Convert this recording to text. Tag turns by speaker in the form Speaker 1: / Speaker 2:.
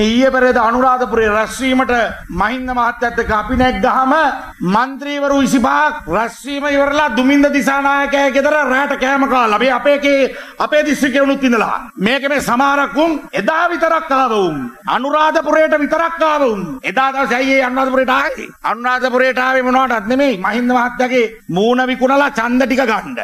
Speaker 1: මේ ඊයේ පෙරේද අනුරාධපුරේ රැස්වීමට මහින්ද මහත්තයත් එක්ක අපි නැග්ගහම മന്ത്രിවරු 25ක් රැස්වීම ඉවරලා දුමින්ද දිසානායකයා ගෙදර රැට කෑම කාලා. අපි අපේ අපේ දිස්ත්‍රික්කේ උනුත් ඉඳලා. මේක මේ සමහරක් උන් එදා විතරක් ආවුම් අනුරාධපුරයට විතරක් ආවුම් එදා දවසේ අයියේ අනුරාධපුරයට ආවේ. අනුරාධපුරයට ආවේ මොනවටත් නෙමෙයි. මහින්ද මහත්තයාගේ මූණ විකුණලා ඡන්ද ටික ගන්න